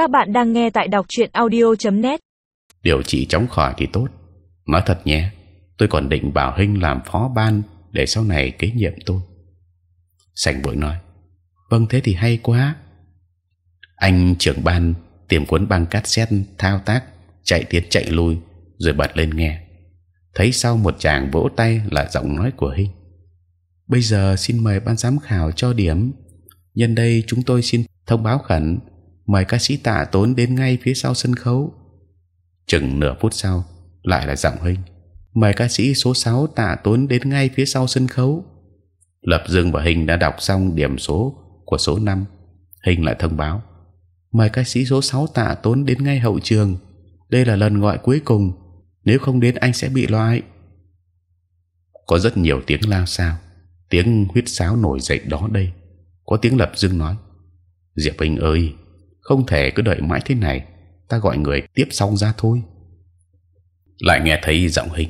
Các bạn đang nghe tại đọc truyện audio.net. Điều trị chóng khỏi thì tốt. Nói thật nhé, tôi còn định bảo Hinh làm phó ban để sau này kế nhiệm tôi. Sành bội nói, vâng thế thì hay quá. Anh trưởng ban tìm cuốn băng cassette thao tác chạy tiến chạy lui rồi bật lên nghe. Thấy sau một chàng vỗ tay là giọng nói của Hinh. Bây giờ xin mời ban giám khảo cho điểm. Nhân đây chúng tôi xin thông báo khẩn mời ca sĩ tạ tốn đến ngay phía sau sân khấu. Chừng nửa phút sau lại là giọng huynh mời ca sĩ số 6 tạ tốn đến ngay phía sau sân khấu. Lập Dương và Hình đã đọc xong điểm số của số 5 Hình lại thông báo mời ca sĩ số 6 tạ tốn đến ngay hậu trường. Đây là lần gọi cuối cùng. Nếu không đến anh sẽ bị loại. Có rất nhiều tiếng lao sao, tiếng huyết sáo nổi dậy đó đây. Có tiếng Lập Dương nói: Diệp anh ơi, không thể cứ đợi mãi thế này. Ta gọi người tiếp xong ra thôi. Lại nghe thấy giọng Hình.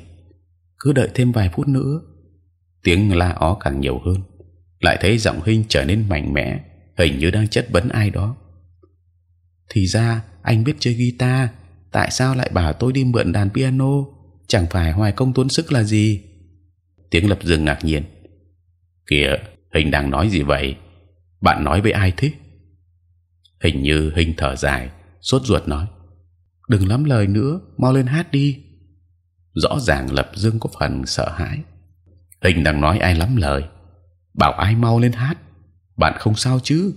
Cứ đợi thêm vài phút nữa. Tiếng la ó càng nhiều hơn. Lại thấy giọng hình trở nên mạnh mẽ. Hình như đang chất vấn ai đó. Thì ra, anh biết chơi guitar. Tại sao lại bảo tôi đi mượn đàn piano? Chẳng phải hoài công tốn sức là gì? Tiếng lập dừng ngạc nhiên. Kìa, hình đang nói gì vậy? Bạn nói với ai thế? Hình như hình thở dài, sốt ruột nói, đừng lắm lời nữa, mau lên hát đi. Rõ ràng lập dương có phần sợ hãi. Hình đang nói ai lắm lời. Bảo ai mau lên hát, bạn không sao chứ?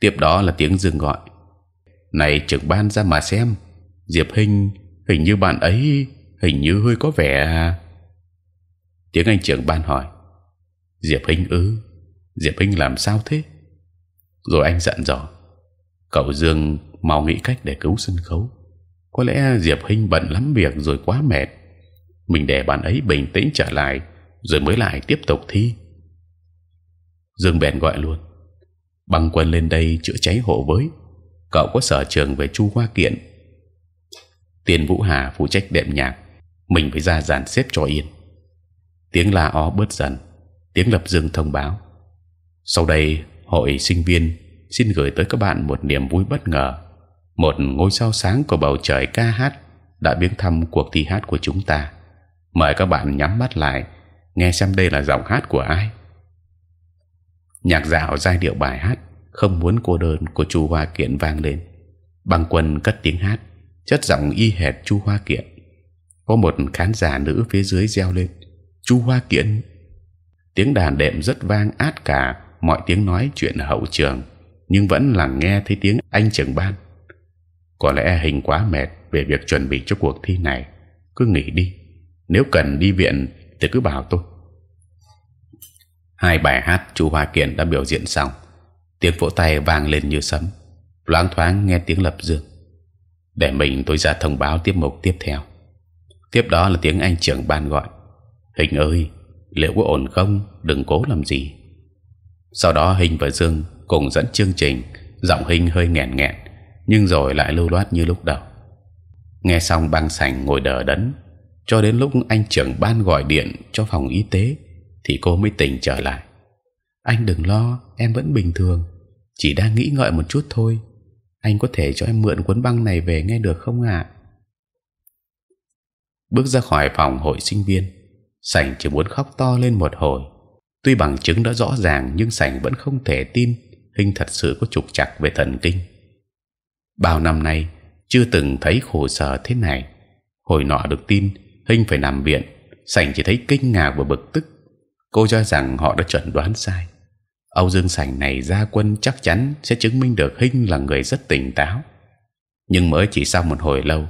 Tiếp đó là tiếng dương gọi, này trưởng ban ra mà xem, diệp hình hình như bạn ấy, hình như hơi có vẻ à? tiếng anh trưởng ban hỏi, diệp hình ư? Diệp hình làm sao thế? Rồi anh dặn dò cậu dương mau nghĩ cách để cứu sân khấu. Có lẽ diệp Hinh bận lắm việc rồi quá mệt. Mình để bạn ấy bình tĩnh trở lại, rồi mới lại tiếp tục thi. Dương bèn gọi luôn. Băng quân lên đây chữa cháy hộ với. Cậu có sở trường về chu hoa kiện. Tiền vũ hà phụ trách đệm nhạc. Mình phải ra dàn xếp cho yên. Tiếng la ó bớt dần. Tiếng lập dương thông báo. Sau đây, hội sinh viên xin gửi tới các bạn một niềm vui bất ngờ. Một ngôi sao sáng của bầu trời ca hát đã biến thăm cuộc thi hát của chúng ta. Mời các bạn nhắm mắt lại, nghe xem đây là giọng hát của ai. Nhạc dạo giai điệu bài hát không muốn cô đơn của chu hoa kiện vang lên. Băng quân cất tiếng hát, chất giọng y hệt chu hoa kiện. Có một khán giả nữ phía dưới reo lên, chu hoa kiện! Tiếng đàn đệm rất vang át cả, mọi tiếng nói chuyện hậu trường nhưng vẫn là nghe thấy tiếng anh trưởng ban. Có lẽ hình quá mệt về việc chuẩn bị cho cuộc thi này. Cứ nghỉ đi. Nếu cần đi viện thì cứ bảo tôi. Hai bài hát chú hoa kiện đã biểu diễn xong. Tiếng vỗ tay vang lên như sấm. Loáng thoáng nghe tiếng lập dương. Để mình tôi ra thông báo tiếp mục tiếp theo. Tiếp đó là tiếng anh trưởng ban gọi. Hình ơi, liệu có ổn không? Đừng cố làm gì. Sau đó hình và dương cùng dẫn chương trình, giọng hình hơi nghẹn nghẹn, nhưng rồi lại lưu loát như lúc đầu. Nghe xong băng sành ngồi đờ đẫn, cho đến lúc anh trưởng ban gọi điện cho phòng y tế, thì cô mới tỉnh trở lại. Anh đừng lo, em vẫn bình thường, chỉ đang nghĩ ngợi một chút thôi. Anh có thể cho em mượn cuốn băng này về nghe được không ạ? Bước ra khỏi phòng hội sinh viên, sảnh chỉ muốn khóc to lên một hồi. Tuy bằng chứng đã rõ ràng, nhưng sảnh vẫn không thể tin hình thật sự có trục trặc về thần kinh bao năm nay chưa từng thấy khổ sở thế này hồi nọ được tin Hinh phải nằm viện, Sảnh chỉ thấy kinh ngạc và bực tức. Cô cho rằng họ đã chuẩn đoán sai. Âu Dương Sảnh này ra quân chắc chắn sẽ chứng minh được Hinh là người rất tỉnh táo. Nhưng mới chỉ sau một hồi lâu,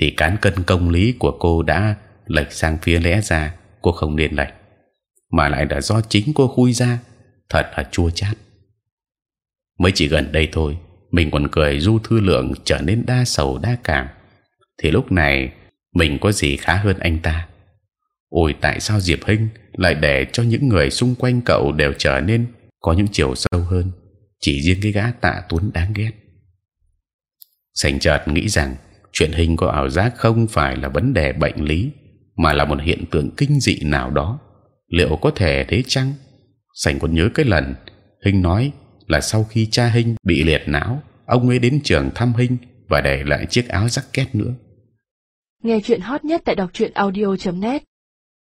thì cán cân công lý của cô đã lệch sang phía lẽ ra cô không nên lệch, mà lại là do chính cô khui ra. Thật là chua chát. Mới chỉ gần đây thôi, mình còn cười du thư lượng trở nên đa sầu đa cảm. Thì lúc này mình có gì khá hơn anh ta? Ôi tại sao diệp hinh lại để cho những người xung quanh cậu đều trở nên có những chiều sâu hơn? Chỉ riêng cái gã tạ tuấn đáng ghét. Sành chợt nghĩ rằng chuyện hình có ảo giác không phải là vấn đề bệnh lý mà là một hiện tượng kinh dị nào đó. Liệu có thể thế chăng? Sành còn nhớ cái lần hình nói là sau khi cha hình bị liệt não, ông ấy đến trường thăm Hinh và để lại chiếc áo jacket nữa. Nghe chuyện hot nhất tại đọc truyện audio.net